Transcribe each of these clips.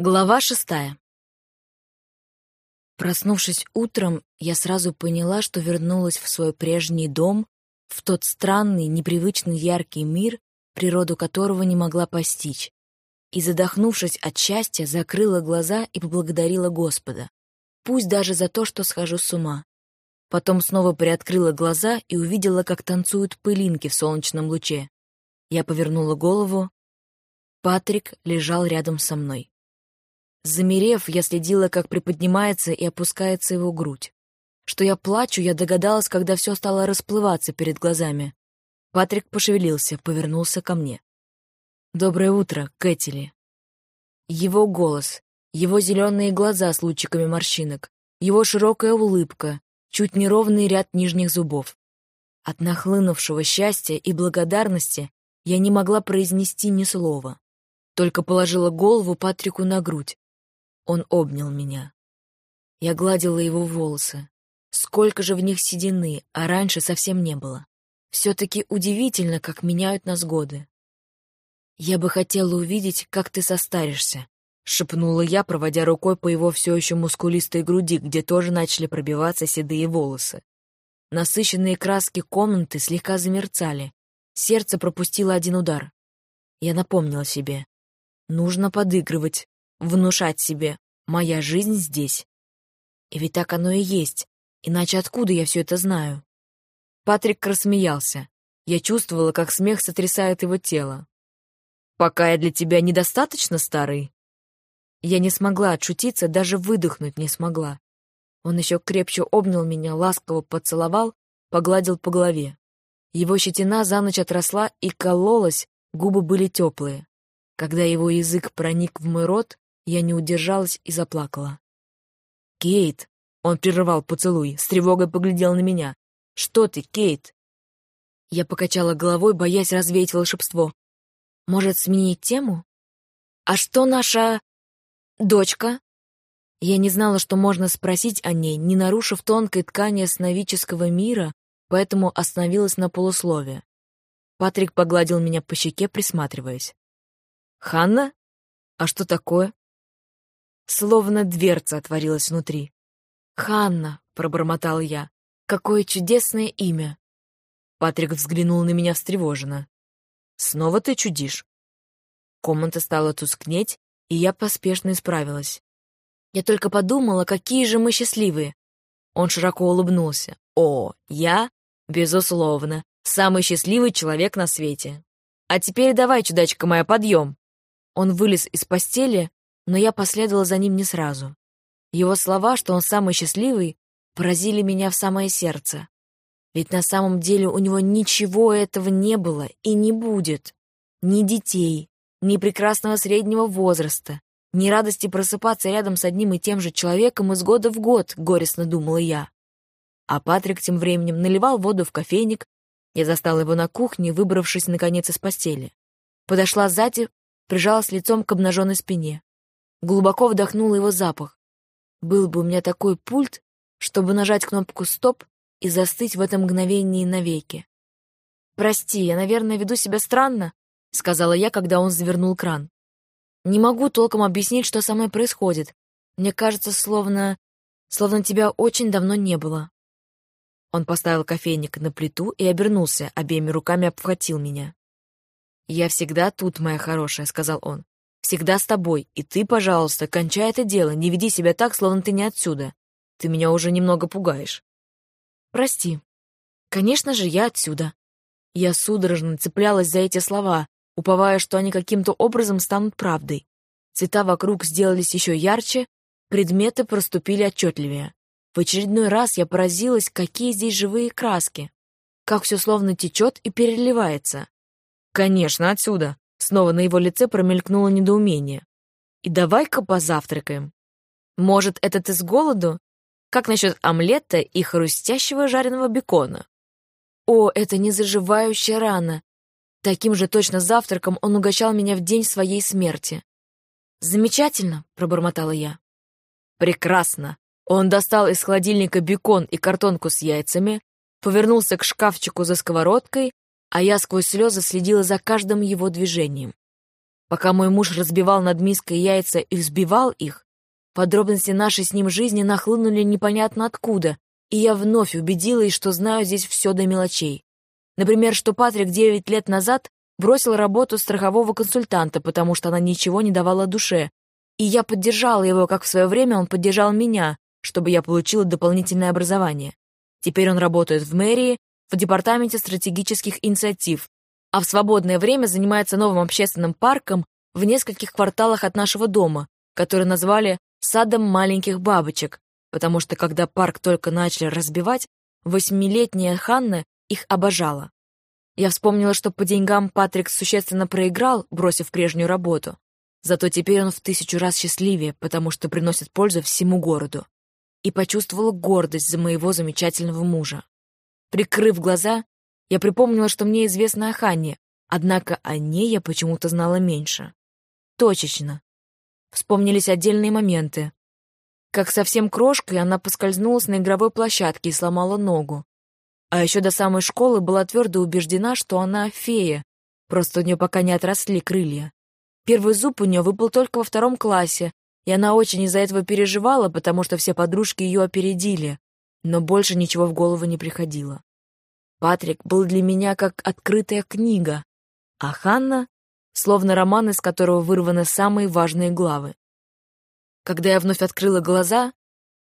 Глава шестая. Проснувшись утром, я сразу поняла, что вернулась в свой прежний дом, в тот странный, непривычный яркий мир, природу которого не могла постичь. И, задохнувшись от счастья, закрыла глаза и поблагодарила Господа. Пусть даже за то, что схожу с ума. Потом снова приоткрыла глаза и увидела, как танцуют пылинки в солнечном луче. Я повернула голову. Патрик лежал рядом со мной. Замерев, я следила, как приподнимается и опускается его грудь. Что я плачу, я догадалась, когда все стало расплываться перед глазами. Патрик пошевелился, повернулся ко мне. «Доброе утро, Кэтили». Его голос, его зеленые глаза с лучиками морщинок, его широкая улыбка, чуть неровный ряд нижних зубов. От нахлынувшего счастья и благодарности я не могла произнести ни слова. Только положила голову Патрику на грудь, он обнял меня. Я гладила его волосы. Сколько же в них седины, а раньше совсем не было. Все-таки удивительно, как меняют нас годы. «Я бы хотела увидеть, как ты состаришься», — шепнула я, проводя рукой по его все еще мускулистой груди, где тоже начали пробиваться седые волосы. Насыщенные краски комнаты слегка замерцали. Сердце пропустило один удар. Я напомнила себе. Нужно подыгрывать, внушать себе «моя жизнь здесь». И ведь так оно и есть, иначе откуда я все это знаю? Патрик рассмеялся. Я чувствовала, как смех сотрясает его тело. «Пока я для тебя недостаточно старый?» Я не смогла отшутиться, даже выдохнуть не смогла. Он еще крепче обнял меня, ласково поцеловал, погладил по голове. Его щетина за ночь отросла и кололась, губы были теплые. Когда его язык проник в мой рот, я не удержалась и заплакала. «Кейт!» — он прерывал поцелуй, с тревогой поглядел на меня. «Что ты, Кейт?» Я покачала головой, боясь развеять волшебство. «Может, сменить тему? А что наша... дочка?» Я не знала, что можно спросить о ней, не нарушив тонкой ткани сновидческого мира, поэтому остановилась на полусловие. Патрик погладил меня по щеке, присматриваясь. «Ханна? А что такое?» Словно дверца отворилась внутри. «Ханна», — пробормотал я, — «какое чудесное имя!» Патрик взглянул на меня встревоженно. «Снова ты чудишь?» Комната стала тускнеть, и я поспешно исправилась. Я только подумала, какие же мы счастливые. Он широко улыбнулся. «О, я, безусловно, самый счастливый человек на свете. А теперь давай, чудачка моя, подъем!» Он вылез из постели, но я последовала за ним не сразу. Его слова, что он самый счастливый, поразили меня в самое сердце. Ведь на самом деле у него ничего этого не было и не будет. Ни детей, ни прекрасного среднего возраста, ни радости просыпаться рядом с одним и тем же человеком из года в год, горестно думала я. А Патрик тем временем наливал воду в кофейник. Я застала его на кухне, выбравшись, наконец, из постели. Подошла сзади, прижалась лицом к обнаженной спине. Глубоко вдохнула его запах. Был бы у меня такой пульт, чтобы нажать кнопку «Стоп» и застыть в этом мгновении навеки. «Прости, я, наверное, веду себя странно», — сказала я, когда он завернул кран. «Не могу толком объяснить, что со мной происходит. Мне кажется, словно... словно тебя очень давно не было». Он поставил кофейник на плиту и обернулся, обеими руками обхватил меня. «Я всегда тут, моя хорошая», — сказал он. Всегда с тобой, и ты, пожалуйста, кончай это дело, не веди себя так, словно ты не отсюда. Ты меня уже немного пугаешь. Прости. Конечно же, я отсюда. Я судорожно цеплялась за эти слова, уповая, что они каким-то образом станут правдой. Цвета вокруг сделались еще ярче, предметы проступили отчетливее. В очередной раз я поразилась, какие здесь живые краски. Как все словно течет и переливается. Конечно, отсюда. Снова на его лице промелькнуло недоумение. «И давай-ка позавтракаем. Может, этот из голоду? Как насчет омлета и хрустящего жареного бекона?» «О, это незаживающая рана!» Таким же точно завтраком он угощал меня в день своей смерти. «Замечательно», — пробормотала я. «Прекрасно!» Он достал из холодильника бекон и картонку с яйцами, повернулся к шкафчику за сковородкой а я сквозь слезы следила за каждым его движением. Пока мой муж разбивал над миской яйца и взбивал их, подробности нашей с ним жизни нахлынули непонятно откуда, и я вновь убедилась, что знаю здесь все до мелочей. Например, что Патрик девять лет назад бросил работу страхового консультанта, потому что она ничего не давала душе, и я поддержала его, как в свое время он поддержал меня, чтобы я получила дополнительное образование. Теперь он работает в мэрии, в департаменте стратегических инициатив, а в свободное время занимается новым общественным парком в нескольких кварталах от нашего дома, который назвали «садом маленьких бабочек», потому что когда парк только начали разбивать, восьмилетняя Ханна их обожала. Я вспомнила, что по деньгам Патрик существенно проиграл, бросив прежнюю работу. Зато теперь он в тысячу раз счастливее, потому что приносит пользу всему городу. И почувствовала гордость за моего замечательного мужа. Прикрыв глаза, я припомнила, что мне известно о Ханне, однако о ней я почему-то знала меньше. Точечно. Вспомнились отдельные моменты. Как совсем крошкой она поскользнулась на игровой площадке и сломала ногу. А еще до самой школы была твердо убеждена, что она фея, просто у нее пока не отросли крылья. Первый зуб у нее выпал только во втором классе, и она очень из-за этого переживала, потому что все подружки ее опередили, но больше ничего в голову не приходило. Патрик был для меня как открытая книга, а Ханна — словно роман, из которого вырваны самые важные главы. Когда я вновь открыла глаза,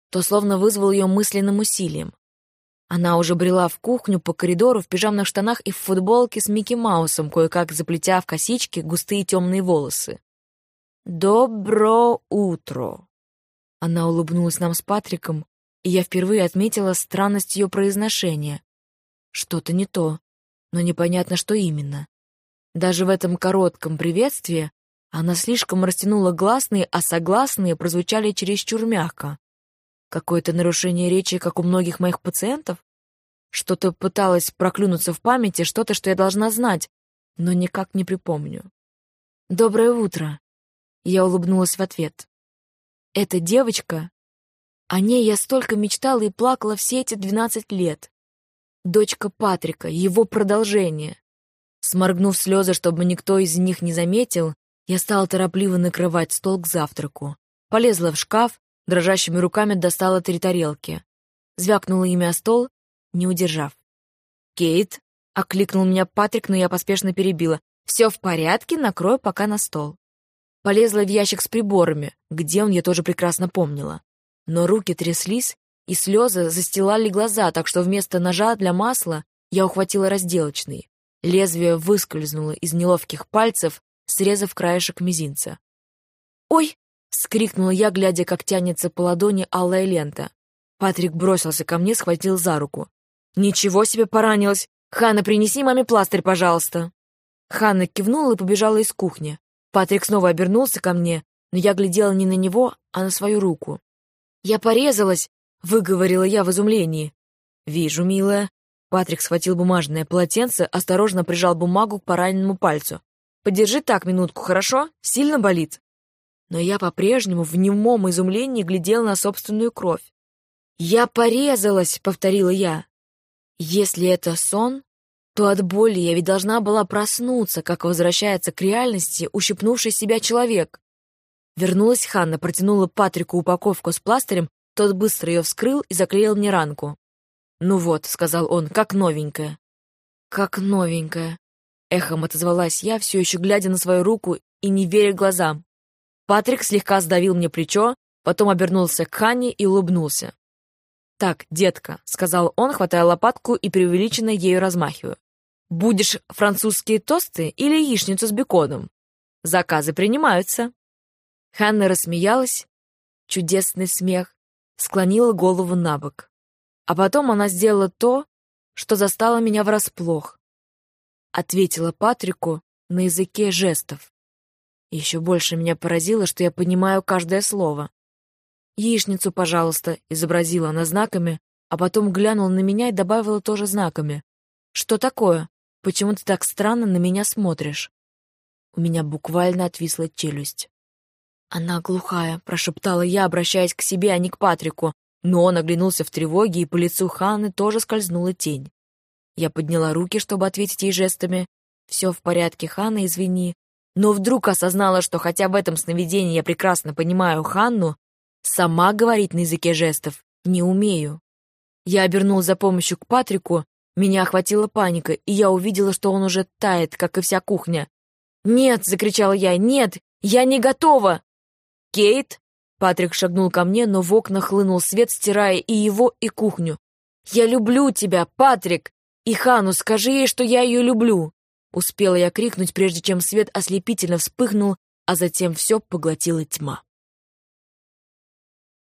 то словно вызвал ее мысленным усилием. Она уже брела в кухню по коридору в пижамных штанах и в футболке с Микки Маусом, кое-как заплетя в косички густые темные волосы. «Добро утро!» Она улыбнулась нам с Патриком, и я впервые отметила странность ее произношения. Что-то не то, но непонятно, что именно. Даже в этом коротком приветствии она слишком растянула гласные, а согласные прозвучали чересчур мягко. Какое-то нарушение речи, как у многих моих пациентов? Что-то пыталась проклюнуться в памяти, что-то, что я должна знать, но никак не припомню. «Доброе утро!» Я улыбнулась в ответ. «Эта девочка...» О ней я столько мечтала и плакала все эти двенадцать лет дочка Патрика, его продолжение. Сморгнув слезы, чтобы никто из них не заметил, я стала торопливо накрывать стол к завтраку. Полезла в шкаф, дрожащими руками достала три тарелки. Звякнула ими о стол, не удержав. «Кейт!» — окликнул меня Патрик, но я поспешно перебила. «Все в порядке, накрою пока на стол». Полезла в ящик с приборами, где он я тоже прекрасно помнила. Но руки тряслись, и слезы застилали глаза, так что вместо ножа для масла я ухватила разделочный. Лезвие выскользнуло из неловких пальцев, срезав краешек мизинца. «Ой!» — скрикнула я, глядя, как тянется по ладони алая лента. Патрик бросился ко мне, схватил за руку. «Ничего себе поранилась! Ханна, принеси маме пластырь, пожалуйста!» Ханна кивнула и побежала из кухни. Патрик снова обернулся ко мне, но я глядела не на него, а на свою руку. «Я порезалась!» — выговорила я в изумлении. «Вижу, милая». Патрик схватил бумажное полотенце, осторожно прижал бумагу к пораненному пальцу. «Подержи так минутку, хорошо? Сильно болит?» Но я по-прежнему в немом изумлении глядел на собственную кровь. «Я порезалась!» — повторила я. «Если это сон, то от боли я ведь должна была проснуться, как возвращается к реальности ущипнувший себя человек». Вернулась Ханна, протянула Патрику упаковку с пластырем тот быстро ее вскрыл и заклеил мне ранку. «Ну вот», — сказал он, — «как новенькая». «Как новенькая», — эхом отозвалась я, все еще глядя на свою руку и не веря глазам. Патрик слегка сдавил мне плечо, потом обернулся к Ханне и улыбнулся. «Так, детка», — сказал он, хватая лопатку и преувеличенно ею размахивая. «Будешь французские тосты или яичницу с беконом? Заказы принимаются». Ханна рассмеялась. Чудесный смех склонила голову на бок. А потом она сделала то, что застало меня врасплох. Ответила Патрику на языке жестов. Еще больше меня поразило, что я понимаю каждое слово. «Яичницу, пожалуйста», — изобразила она знаками, а потом глянула на меня и добавила тоже знаками. «Что такое? Почему ты так странно на меня смотришь?» У меня буквально отвисла челюсть. «Она глухая», — прошептала я, обращаясь к себе, а не к Патрику. Но он оглянулся в тревоге, и по лицу Ханны тоже скользнула тень. Я подняла руки, чтобы ответить ей жестами. «Все в порядке, Ханна, извини, но вдруг осознала, что хотя в этом сновидении я прекрасно понимаю Ханну, сама говорить на языке жестов не умею. Я обернул за помощью к Патрику, меня охватила паника, и я увидела, что он уже тает, как и вся кухня. «Нет!» — закричала я. «Нет! Я не готова!» «Кейт!» — Патрик шагнул ко мне, но в окна хлынул свет, стирая и его, и кухню. «Я люблю тебя, Патрик! И Хану, скажи ей, что я ее люблю!» Успела я крикнуть, прежде чем свет ослепительно вспыхнул, а затем все поглотила тьма.